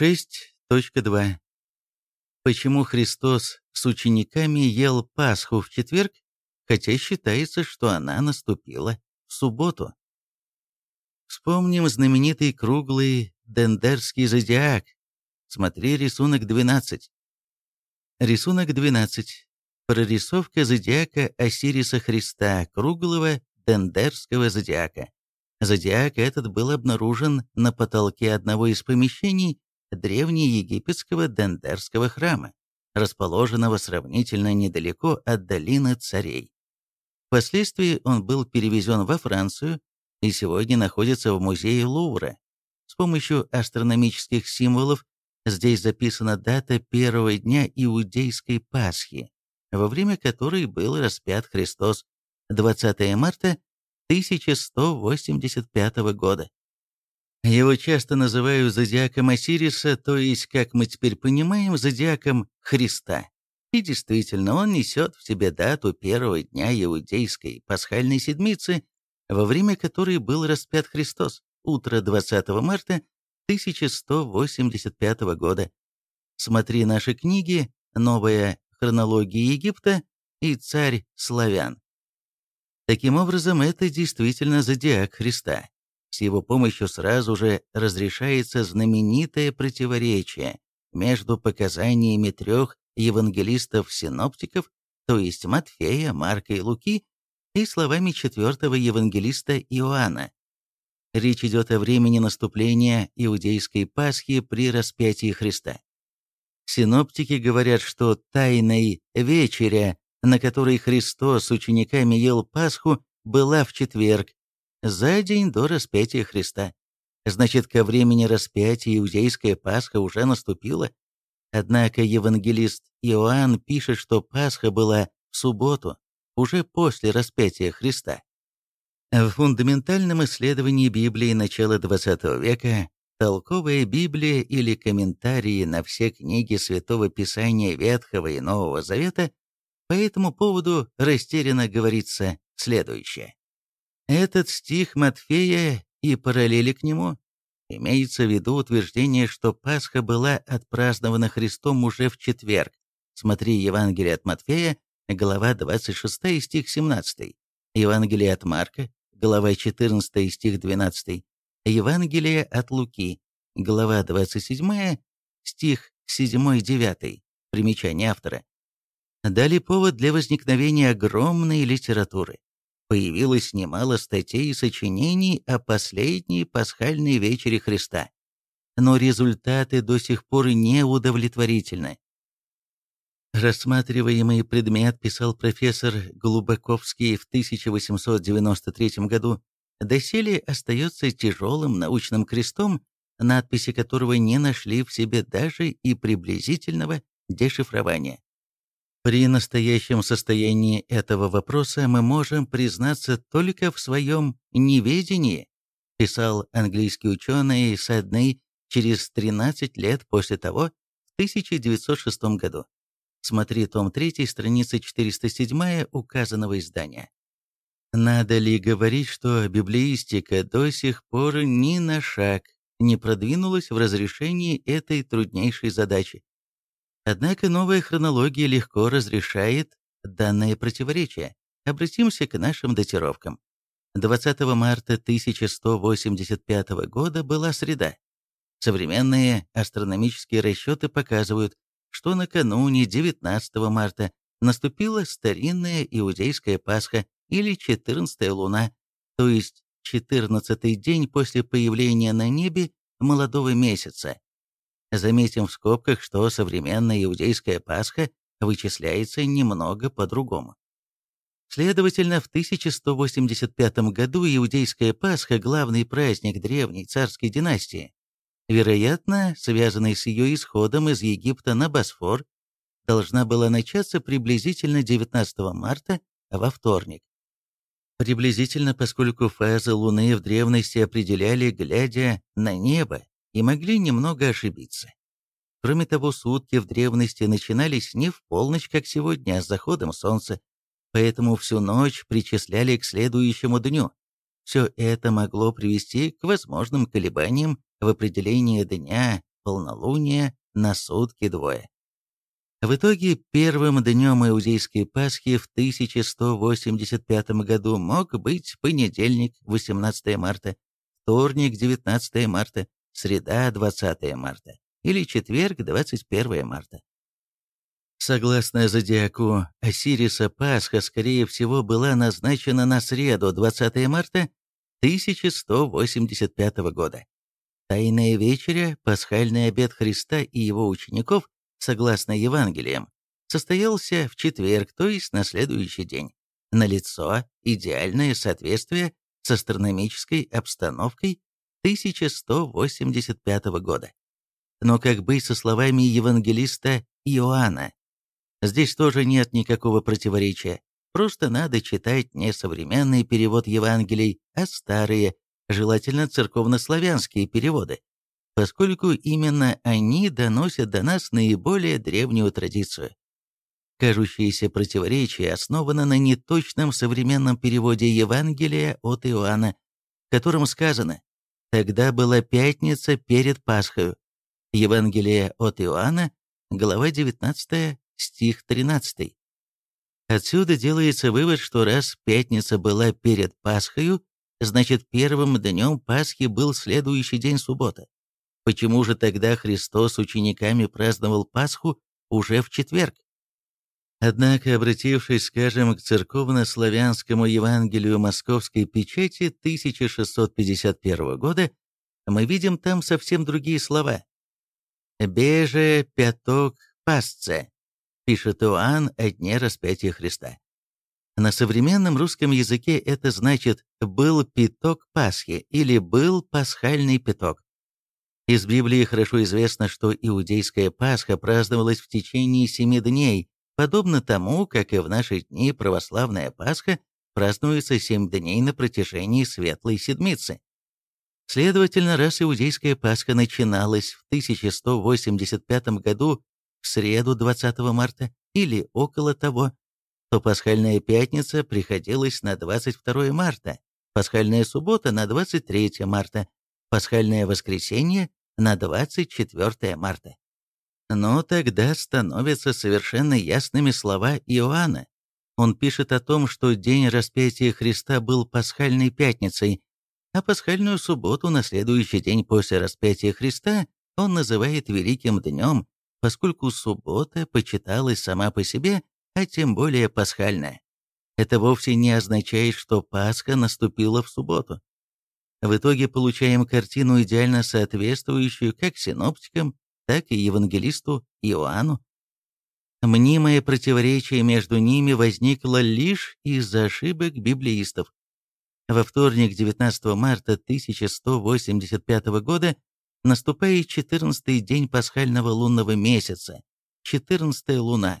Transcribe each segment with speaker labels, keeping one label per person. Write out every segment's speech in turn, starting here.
Speaker 1: 6.2. Почему Христос с учениками ел Пасху в четверг, хотя считается, что она наступила в субботу? Вспомним знаменитый круглый Дендерский зодиак. Смотри рисунок 12. Рисунок 12. Прорисовка зодиака Осириса Христа, круглого Дендерского зодиака. Зодиак этот был обнаружен на потолке одного из помещений древнеегипетского Дендерского храма, расположенного сравнительно недалеко от долины царей. Впоследствии он был перевезен во Францию и сегодня находится в музее Лувра. С помощью астрономических символов здесь записана дата первого дня иудейской Пасхи, во время которой был распят Христос, 20 марта 1185 года. Его часто называют зодиаком Осириса, то есть, как мы теперь понимаем, зодиаком Христа. И действительно, он несет в себе дату первого дня иудейской пасхальной седмицы, во время которой был распят Христос, утро 20 марта 1185 года. Смотри наши книги «Новая хронология Египта» и «Царь славян». Таким образом, это действительно зодиак Христа. С его помощью сразу же разрешается знаменитое противоречие между показаниями трех евангелистов-синоптиков, то есть Матфея, Марка и Луки, и словами четвертого евангелиста Иоанна. Речь идет о времени наступления иудейской Пасхи при распятии Христа. Синоптики говорят, что тайной вечеря, на которой Христос с учениками ел Пасху, была в четверг, за день до распятия Христа. Значит, ко времени распятия иудейская Пасха уже наступила. Однако евангелист Иоанн пишет, что Пасха была в субботу, уже после распятия Христа. В фундаментальном исследовании Библии начала XX века толковая Библия или комментарии на все книги Святого Писания Ветхого и Нового Завета по этому поводу растерянно говорится следующее. Этот стих Матфея и параллели к нему. Имеется в виду утверждение, что Пасха была отпразднована Христом уже в четверг. Смотри Евангелие от Матфея, глава 26, стих 17, Евангелие от Марка, глава 14, стих 12, Евангелие от Луки, глава 27, стих 7-9, примечание автора, дали повод для возникновения огромной литературы появилось немало статей и сочинений о последней пасхальной вечере Христа. Но результаты до сих пор не удовлетворительны. Рассматриваемый предмет писал профессор Глубоковский в 1893 году, доселе остается тяжелым научным крестом, надписи которого не нашли в себе даже и приблизительного дешифрования. При настоящем состоянии этого вопроса мы можем признаться только в своем неведении, писал английский ученый Сэдней через 13 лет после того, в 1906 году. Смотри том 3, страница 407 указанного издания. Надо ли говорить, что библеистика до сих пор ни на шаг не продвинулась в разрешении этой труднейшей задачи? Однако новая хронология легко разрешает данное противоречие. Обратимся к нашим датировкам. 20 марта 1185 года была среда. Современные астрономические расчеты показывают, что накануне 19 марта наступила старинная иудейская Пасха или 14 луна, то есть 14 день после появления на небе молодого месяца, Заметим в скобках, что современная иудейская Пасха вычисляется немного по-другому. Следовательно, в 1185 году иудейская Пасха – главный праздник древней царской династии, вероятно, связанный с ее исходом из Египта на Босфор, должна была начаться приблизительно 19 марта во вторник. Приблизительно, поскольку фазы Луны в древности определяли, глядя на небо, и могли немного ошибиться. Кроме того, сутки в древности начинались не в полночь, как сегодня, а с заходом солнца, поэтому всю ночь причисляли к следующему дню. Все это могло привести к возможным колебаниям в определении дня полнолуния на сутки двое. В итоге первым днем Иудейской Пасхи в 1185 году мог быть понедельник, 18 марта, вторник, 19 марта, среда, 20 марта или четверг, 21 марта. Согласно зодиаку Осириса, Пасха, скорее всего, была назначена на среду, 20 марта 1185 года. Тайная вечеря, пасхальный обед Христа и его учеников, согласно Евангелиям, состоялся в четверг, то есть на следующий день. Налицо идеальное соответствие с астрономической обстановкой 1185 года. Но как быть со словами евангелиста Иоанна? Здесь тоже нет никакого противоречия. Просто надо читать не современный перевод Евангелий, а старые, желательно церковнославянские переводы, поскольку именно они доносят до нас наиболее древнюю традицию. Кажущееся противоречие основано на неточном современном переводе Евангелия от Иоанна, в котором сказано «Тогда была пятница перед Пасхою». Евангелие от Иоанна, глава 19, стих 13. Отсюда делается вывод, что раз пятница была перед Пасхою, значит первым днем Пасхи был следующий день суббота. Почему же тогда Христос с учениками праздновал Пасху уже в четверг? Однако, обратившись, скажем, к церковно-славянскому Евангелию Московской печати 1651 года, мы видим там совсем другие слова. «Беже пяток пасце», пишет Иоанн о дне распятия Христа. На современном русском языке это значит «был пяток Пасхи» или «был пасхальный пяток». Из Библии хорошо известно, что иудейская Пасха праздновалась в течение семи дней, подобно тому, как и в наши дни православная Пасха празднуется семь дней на протяжении Светлой Седмицы. Следовательно, раз иудейская Пасха начиналась в 1185 году в среду 20 марта или около того, то пасхальная пятница приходилась на 22 марта, пасхальная суббота на 23 марта, пасхальное воскресенье на 24 марта. Но тогда становятся совершенно ясными слова Иоанна. Он пишет о том, что день распятия Христа был пасхальной пятницей, а пасхальную субботу на следующий день после распятия Христа он называет великим днем поскольку суббота почиталась сама по себе, а тем более пасхальная. Это вовсе не означает, что Пасха наступила в субботу. В итоге получаем картину, идеально соответствующую как синоптикам, так и евангелисту Иоанну. Мнимое противоречие между ними возникло лишь из-за ошибок библеистов. Во вторник, 19 марта 1185 года, наступает 14-й день пасхального лунного месяца, 14-я луна.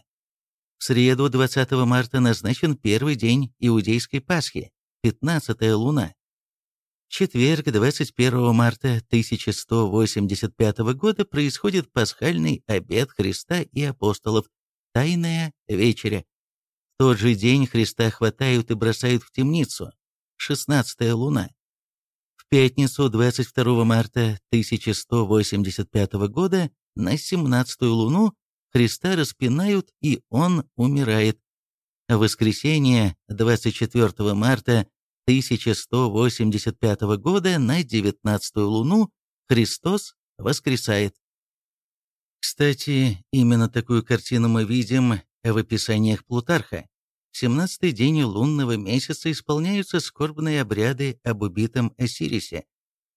Speaker 1: В среду 20 марта назначен первый день иудейской Пасхи, 15-я луна. В четверг 21 марта 1185 года происходит пасхальный обед Христа и апостолов, Тайная вечеря. В тот же день Христа хватают и бросают в темницу, 16-я луна пятницу 22 марта 1185 года на 17-ю луну Христа распинают, и он умирает. В воскресенье 24 марта 1185 года на 19-ю луну Христос воскресает. Кстати, именно такую картину мы видим в описаниях Плутарха. В 17-й день лунного месяца исполняются скорбные обряды об убитом Осирисе,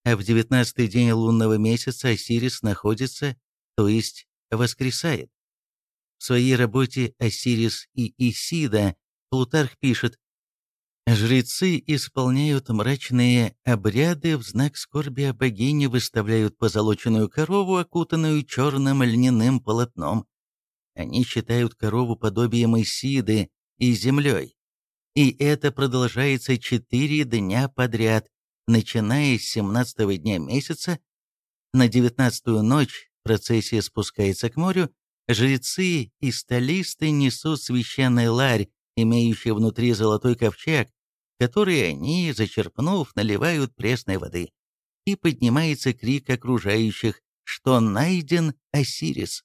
Speaker 1: а в 19-й день лунного месяца Осирис находится, то есть воскресает. В своей работе «Осирис и Исида» Плутарх пишет, Жрецы исполняют мрачные обряды, в знак скорби о богине выставляют позолоченную корову, окутанную черным льняным полотном. Они считают корову подобием Исиды, и землей. И это продолжается четыре дня подряд, начиная с 17 дня месяца. На 19-ю ночь процессия спускается к морю, жрецы и столисты несут священный ларь, имеющий внутри золотой ковчег, который они, зачерпнув, наливают пресной воды. И поднимается крик окружающих, что найден Осирис.